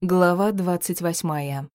Глава двадцать восьмая.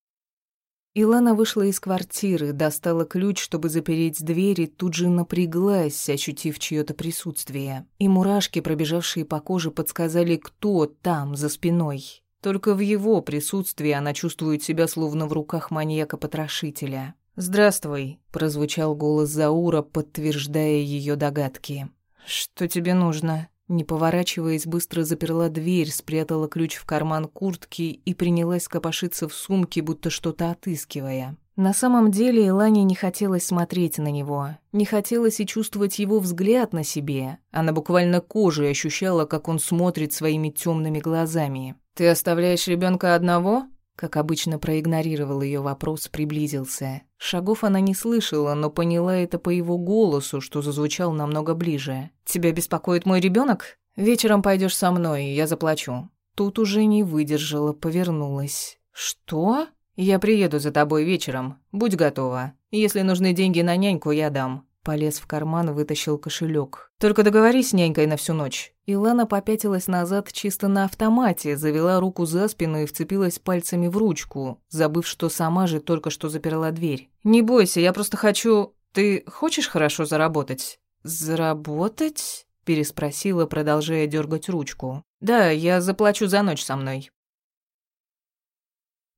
Илана вышла из квартиры, достала ключ, чтобы запереть дверь, и тут же напряглась, ощутив чьё-то присутствие. И мурашки, пробежавшие по коже, подсказали, кто там, за спиной. Только в его присутствии она чувствует себя словно в руках маньяка-потрошителя. «Здравствуй», — прозвучал голос Заура, подтверждая её догадки. «Что тебе нужно?» Не поворачиваясь, быстро заперла дверь, спрятала ключ в карман куртки и принялась копошиться в сумке, будто что-то отыскивая. На самом деле Илане не хотелось смотреть на него, не хотелось и чувствовать его взгляд на себе. Она буквально кожей ощущала, как он смотрит своими темными глазами. «Ты оставляешь ребенка одного?» Как обычно, проигнорировал ее вопрос, приблизился. Шагов она не слышала, но поняла это по его голосу, что зазвучал намного ближе. «Тебя беспокоит мой ребенок? Вечером пойдешь со мной, я заплачу». Тут уже не выдержала, повернулась. «Что?» «Я приеду за тобой вечером. Будь готова. Если нужны деньги на няньку, я дам. Полез в карман, вытащил кошелек. «Только договорись с нянькой на всю ночь». Илана попятилась назад чисто на автомате, завела руку за спину и вцепилась пальцами в ручку, забыв, что сама же только что заперла дверь. «Не бойся, я просто хочу... Ты хочешь хорошо заработать?» «Заработать?» — переспросила, продолжая дергать ручку. «Да, я заплачу за ночь со мной».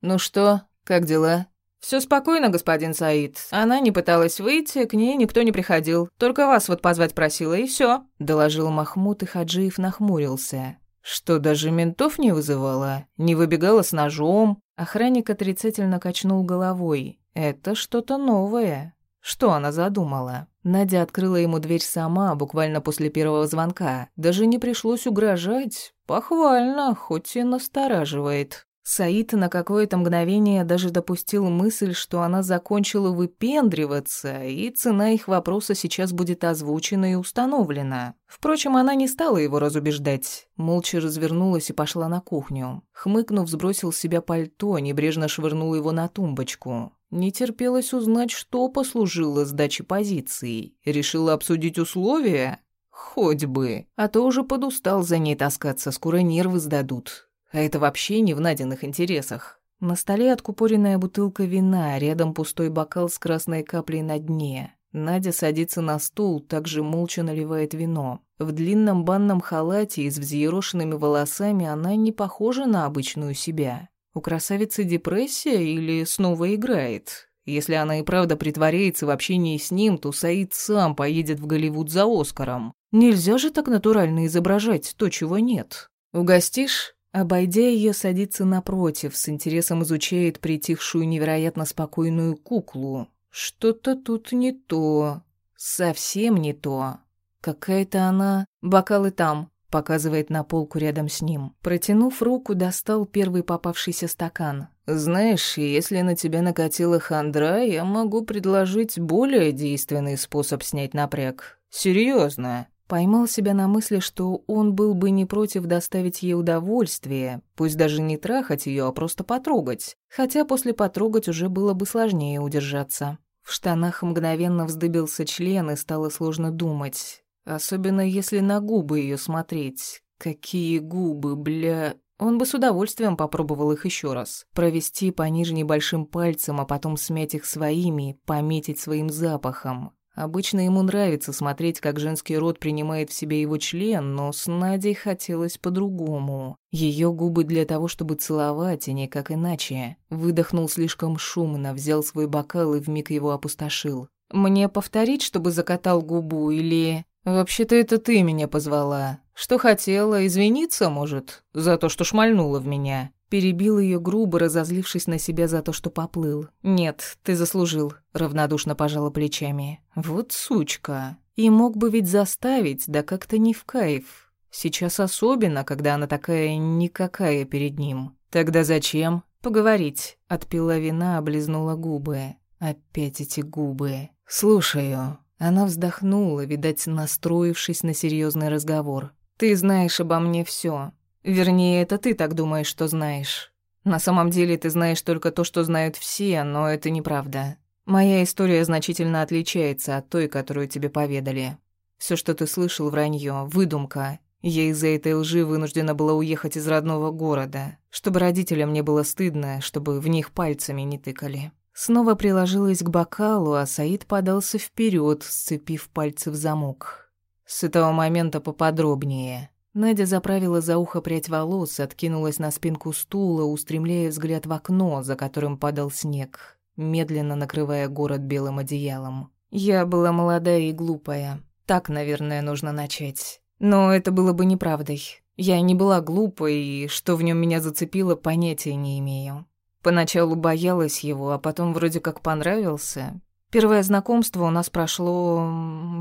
«Ну что, как дела?» Все спокойно, господин Саид. Она не пыталась выйти, к ней никто не приходил. Только вас вот позвать просила, и все, доложил Махмуд, и Хаджиев нахмурился. Что, даже ментов не вызывала? Не выбегала с ножом? Охранник отрицательно качнул головой. Это что-то новое. Что она задумала? Надя открыла ему дверь сама, буквально после первого звонка. Даже не пришлось угрожать. Похвально, хоть и настораживает. Саид на какое-то мгновение даже допустил мысль, что она закончила выпендриваться, и цена их вопроса сейчас будет озвучена и установлена. Впрочем, она не стала его разубеждать. Молча развернулась и пошла на кухню. Хмыкнув, сбросил с себя пальто, небрежно швырнул его на тумбочку. Не терпелось узнать, что послужило сдаче позиций. Решила обсудить условия? Хоть бы. А то уже подустал за ней таскаться, скоро нервы сдадут. А это вообще не в Надиных интересах. На столе откупоренная бутылка вина, рядом пустой бокал с красной каплей на дне. Надя садится на стул, также молча наливает вино. В длинном банном халате и с взъерошенными волосами она не похожа на обычную себя. У красавицы депрессия или снова играет? Если она и правда притворяется в общении с ним, то Саид сам поедет в Голливуд за Оскаром. Нельзя же так натурально изображать то, чего нет. «Угостишь?» Обойдя ее, садится напротив, с интересом изучает притихшую невероятно спокойную куклу. Что-то тут не то. Совсем не то. Какая-то она... Бокалы там. Показывает на полку рядом с ним. Протянув руку, достал первый попавшийся стакан. «Знаешь, если на тебя накатила хандра, я могу предложить более действенный способ снять напряг. Серьезно. Поймал себя на мысли, что он был бы не против доставить ей удовольствие, пусть даже не трахать ее, а просто потрогать. Хотя после потрогать уже было бы сложнее удержаться. В штанах мгновенно вздыбился член, и стало сложно думать. Особенно если на губы ее смотреть. Какие губы, бля... Он бы с удовольствием попробовал их еще раз. Провести по нижней большим пальцем, а потом смять их своими, пометить своим запахом. Обычно ему нравится смотреть, как женский род принимает в себя его член, но с Надей хотелось по-другому. Ее губы для того, чтобы целовать, и никак иначе. Выдохнул слишком шумно, взял свой бокал и вмиг его опустошил. «Мне повторить, чтобы закатал губу, или...» «Вообще-то это ты меня позвала. Что хотела, извиниться, может, за то, что шмальнула в меня?» Перебил ее грубо, разозлившись на себя за то, что поплыл. «Нет, ты заслужил», — равнодушно пожала плечами. «Вот сучка. И мог бы ведь заставить, да как-то не в кайф. Сейчас особенно, когда она такая никакая перед ним. Тогда зачем? Поговорить». Отпила вина, облизнула губы. Опять эти губы. «Слушаю». Она вздохнула, видать, настроившись на серьезный разговор. «Ты знаешь обо мне все. Вернее, это ты так думаешь, что знаешь. На самом деле ты знаешь только то, что знают все, но это неправда. Моя история значительно отличается от той, которую тебе поведали. Все, что ты слышал, вранье, выдумка. Я из-за этой лжи вынуждена была уехать из родного города, чтобы родителям не было стыдно, чтобы в них пальцами не тыкали. Снова приложилась к бокалу, а Саид подался вперед, сцепив пальцы в замок. С этого момента поподробнее. Надя заправила за ухо прядь волос, откинулась на спинку стула, устремляя взгляд в окно, за которым падал снег, медленно накрывая город белым одеялом. Я была молодая и глупая. Так, наверное, нужно начать. Но это было бы неправдой. Я не была глупой, и что в нем меня зацепило, понятия не имею. Поначалу боялась его, а потом вроде как понравился. Первое знакомство у нас прошло...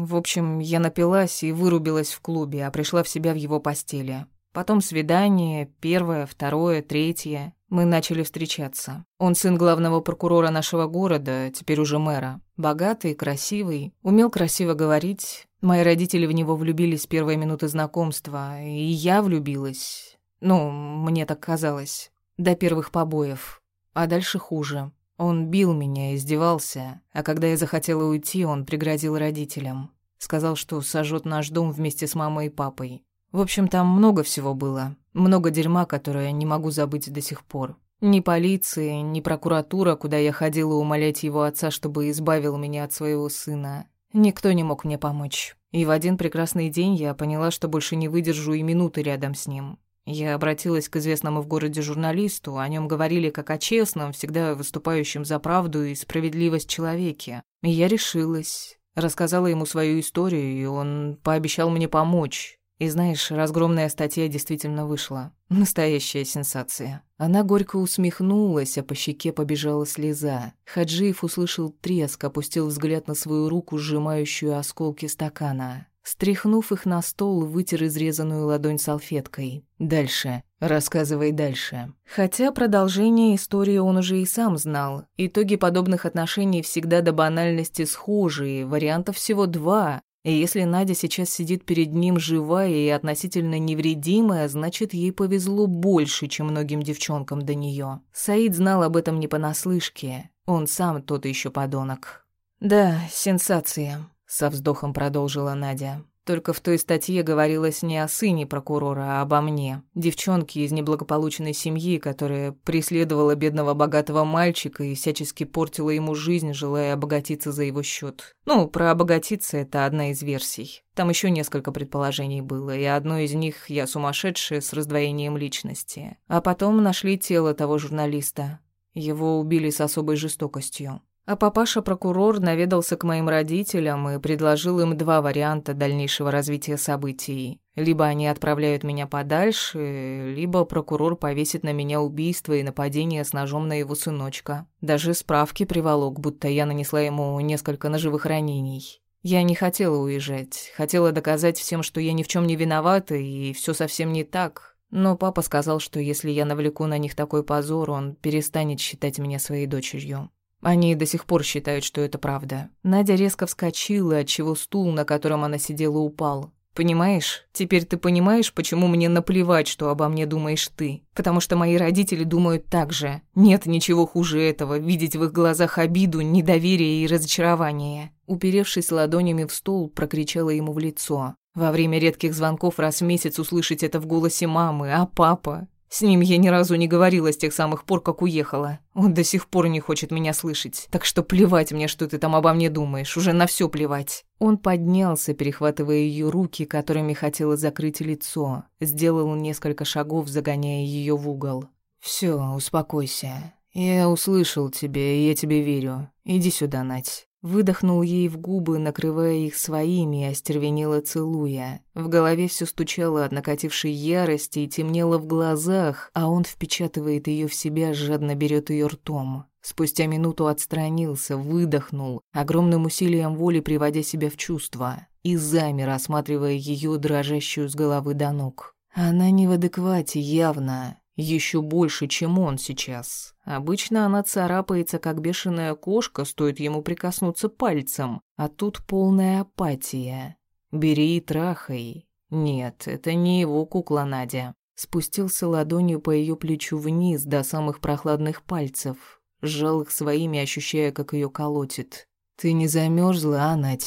В общем, я напилась и вырубилась в клубе, а пришла в себя в его постели. Потом свидание, первое, второе, третье. Мы начали встречаться. Он сын главного прокурора нашего города, теперь уже мэра. Богатый, красивый, умел красиво говорить. Мои родители в него влюбились с первой минуты знакомства, и я влюбилась. Ну, мне так казалось. До первых побоев. А дальше хуже. Он бил меня, издевался, а когда я захотела уйти, он пригрозил родителям. Сказал, что сожжет наш дом вместе с мамой и папой. В общем, там много всего было. Много дерьма, которое не могу забыть до сих пор. Ни полиции, ни прокуратура, куда я ходила умолять его отца, чтобы избавил меня от своего сына. Никто не мог мне помочь. И в один прекрасный день я поняла, что больше не выдержу и минуты рядом с ним. Я обратилась к известному в городе журналисту, о нем говорили как о честном, всегда выступающем за правду и справедливость человеке. И я решилась, рассказала ему свою историю, и он пообещал мне помочь. И знаешь, разгромная статья действительно вышла. Настоящая сенсация. Она горько усмехнулась, а по щеке побежала слеза. Хаджиев услышал треск, опустил взгляд на свою руку, сжимающую осколки стакана. Стряхнув их на стол, вытер изрезанную ладонь салфеткой. «Дальше. Рассказывай дальше». Хотя продолжение истории он уже и сам знал. Итоги подобных отношений всегда до банальности схожие, вариантов всего два. И если Надя сейчас сидит перед ним живая и относительно невредимая, значит, ей повезло больше, чем многим девчонкам до нее. Саид знал об этом не понаслышке. Он сам тот еще подонок. «Да, сенсация», со вздохом продолжила Надя. Только в той статье говорилось не о сыне прокурора, а обо мне, девчонке из неблагополучной семьи, которая преследовала бедного богатого мальчика и всячески портила ему жизнь, желая обогатиться за его счет. Ну, про обогатиться это одна из версий. Там еще несколько предположений было, и одно из них я сумасшедшая с раздвоением личности. А потом нашли тело того журналиста. Его убили с особой жестокостью. А папаша-прокурор наведался к моим родителям и предложил им два варианта дальнейшего развития событий. Либо они отправляют меня подальше, либо прокурор повесит на меня убийство и нападение с ножом на его сыночка. Даже справки приволок, будто я нанесла ему несколько ножевых ранений. Я не хотела уезжать, хотела доказать всем, что я ни в чем не виновата и все совсем не так. Но папа сказал, что если я навлеку на них такой позор, он перестанет считать меня своей дочерью. Они до сих пор считают, что это правда. Надя резко вскочила, отчего стул, на котором она сидела, упал. Понимаешь? Теперь ты понимаешь, почему мне наплевать, что обо мне думаешь ты. Потому что мои родители думают так же. Нет ничего хуже этого, видеть в их глазах обиду, недоверие и разочарование. Уперевшись ладонями в стол, прокричала ему в лицо. Во время редких звонков раз в месяц услышать это в голосе мамы, а папа... С ним я ни разу не говорила с тех самых пор, как уехала. Он до сих пор не хочет меня слышать. Так что плевать мне, что ты там обо мне думаешь. Уже на все плевать. Он поднялся, перехватывая ее руки, которыми хотела закрыть лицо. Сделал несколько шагов, загоняя ее в угол. Все, успокойся. Я услышал тебя, и я тебе верю. Иди сюда, Нать. Выдохнул ей в губы, накрывая их своими, и остервенело целуя. В голове все стучало от накатившей ярости и темнело в глазах, а он впечатывает ее в себя, жадно берет ее ртом. Спустя минуту отстранился, выдохнул, огромным усилием воли приводя себя в чувство, и замер, осматривая ее дрожащую с головы до ног. Она не в адеквате, явно. Еще больше, чем он сейчас. Обычно она царапается, как бешеная кошка, стоит ему прикоснуться пальцем, а тут полная апатия. Бери и трахай. Нет, это не его кукла Надя. Спустился ладонью по ее плечу вниз до самых прохладных пальцев. Сжал их своими, ощущая, как ее колотит. «Ты не замерзла, а?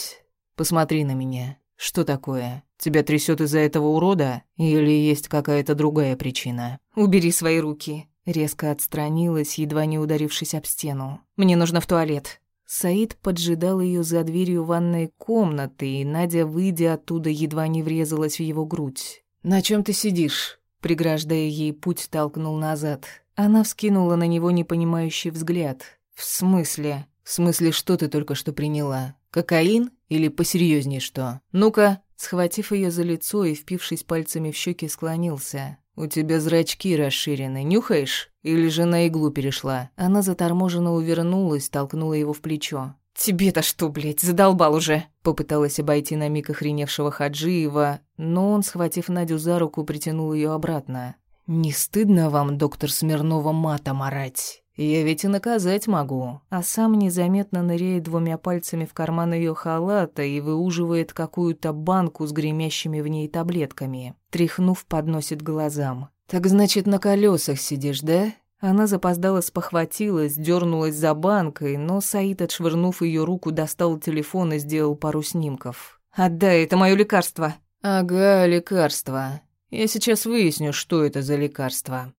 Посмотри на меня. Что такое? Тебя трясет из-за этого урода или есть какая-то другая причина? Убери свои руки. Резко отстранилась, едва не ударившись об стену. Мне нужно в туалет. Саид поджидал ее за дверью ванной комнаты, и Надя, выйдя оттуда, едва не врезалась в его грудь. «На чем ты сидишь?» Преграждая ей путь, толкнул назад. Она вскинула на него непонимающий взгляд. «В смысле? В смысле, что ты только что приняла? Кокаин? Или посерьезнее что? Ну-ка!» Схватив ее за лицо и впившись пальцами в щеки, склонился. «У тебя зрачки расширены, нюхаешь? Или же на иглу перешла?» Она заторможенно увернулась, толкнула его в плечо. «Тебе-то что, блядь, задолбал уже?» Попыталась обойти на миг охреневшего Хаджиева, но он, схватив Надю за руку, притянул ее обратно. «Не стыдно вам, доктор Смирнова, матом орать?» Я ведь и наказать могу. А сам незаметно ныряет двумя пальцами в карман ее халата и выуживает какую-то банку с гремящими в ней таблетками. Тряхнув, подносит глазам. «Так значит, на колесах сидишь, да?» Она запоздала спохватилась, дернулась за банкой, но Саид, отшвырнув ее руку, достал телефон и сделал пару снимков. «Отдай, это мое лекарство!» «Ага, лекарство. Я сейчас выясню, что это за лекарство».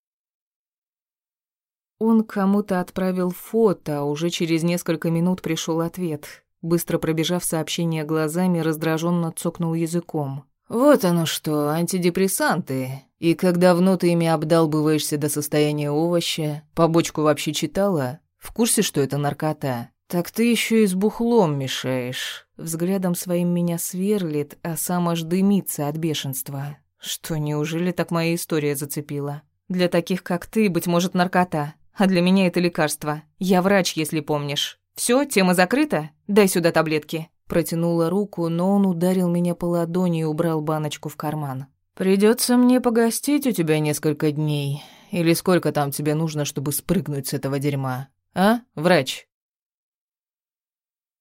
Он кому-то отправил фото, а уже через несколько минут пришел ответ. Быстро пробежав сообщение глазами, раздраженно цокнул языком. «Вот оно что, антидепрессанты. И как давно ты ими обдалбываешься до состояния овоща? Побочку вообще читала? В курсе, что это наркота? Так ты еще и с бухлом мешаешь». Взглядом своим меня сверлит, а сам аж дымится от бешенства. Что, неужели так моя история зацепила? Для таких, как ты, быть может, наркота. А для меня это лекарство. Я врач, если помнишь. Все, тема закрыта? Дай сюда таблетки». Протянула руку, но он ударил меня по ладони и убрал баночку в карман. Придется мне погостить у тебя несколько дней. Или сколько там тебе нужно, чтобы спрыгнуть с этого дерьма? А, врач?»